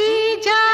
जी जा